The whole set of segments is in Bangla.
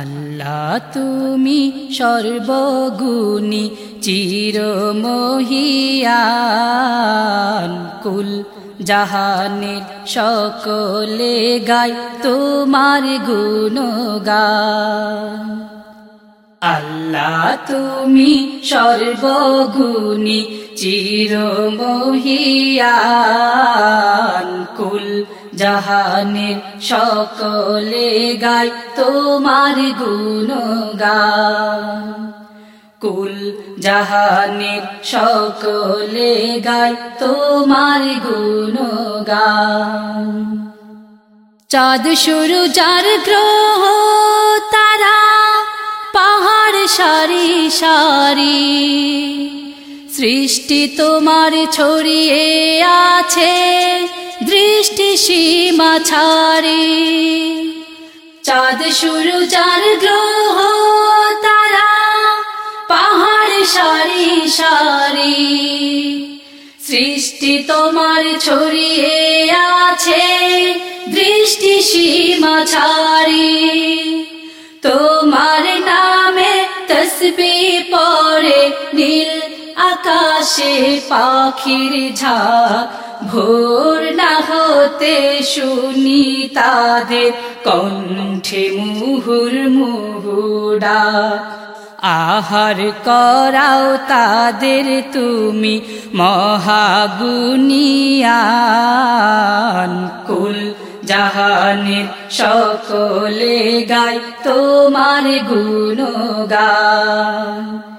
আল্লাহ তুমি সর্বগুণী চিরমহিয়ান কুল জাহানের সকলে গায় তোমার গুণগান। আল্লাহ তুমি সর্বগুণী চিরমহিয়ান কুল জাহানের সকলে গায় তোমার গুণগান। কুল জাহানের সকলে গায় তোমার গুণগান। চাঁদ শুরু যার গ্রহ, তারা পাহাড় সারি সারি। সৃষ্টি তোমার ছড়িয়ে আছে দৃষ্টি সীমা ছাড়ি। চাঁদ শুরু যার গ্রহ তারা পাহাড় সারি সারি। সৃষ্টি তোমার ছড়িয়ে আছে দৃষ্টি সীমা ছাড়ি। তোমার নামে তসবি পড়ে, নীল আকাশে পাখির ঝাঁক। ভোর না হতে শুনি তাদের কণ্ঠে মুহুর মুহুডা। আহার করাও তাদের তুমি মহাগুনিয়ান কুল জাহানের সকলে গায় তোমার গুণ গুণগান।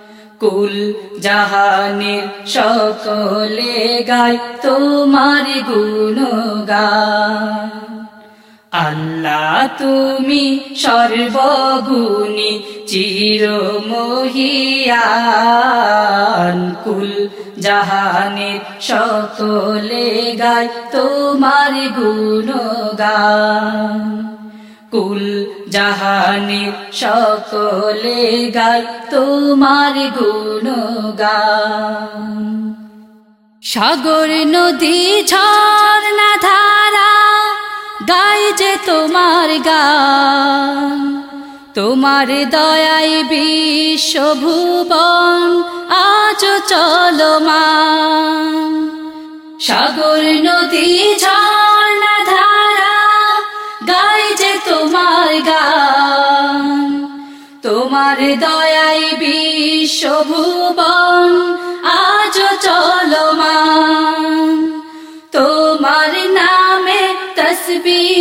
কুল জাহানের সকলে গায় তোমার গুণগান। আল্লাহ তুমি সর্বগুণী, চিরমহিয়ান। কুল জাহানের সকলে গায় তোমার গুণগান। কুল জাহানের সকলে গায় তোমার গুণগান। সাগর নদী ঝর্ণা ধারা গাই যে তোমার গান। তোমার দয়াই বিশ্বভুবন আজ চলমান। সাগর নদী ঝর্ণা তোমার দয়াই বিশ্বভুবন।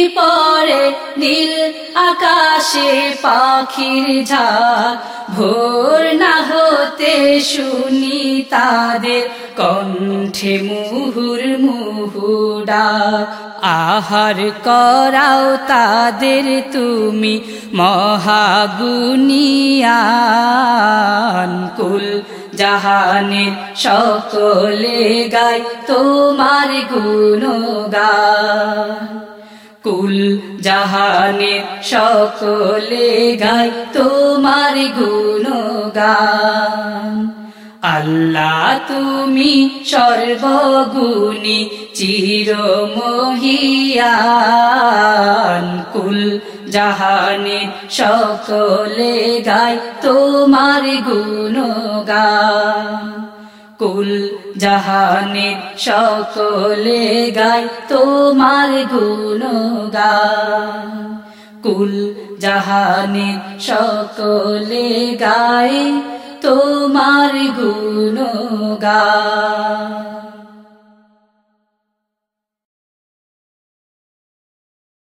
পড়ে নীল আকাশে পাখির ঝাঁক ভোর না হতে শুনি তাদের কণ্ঠে মুহুর মুহুডা আহার করাও তাদের তুমি মহাগুনিয়ান কুল। জাহানের সকলে গায় তোমার গুণগান। কুল জাহানে সকলে গায় তোমার গুণগান। আল্লাহ তুমি সর্বগুণী চিরমহিয়ান। কুল জাহানে সকলে গায় তোমার গুণগান। কুল জাহানে সকলে গায় তোমার গুণগান। কুল জাহানে সকলে গায় তোমার গুণগান।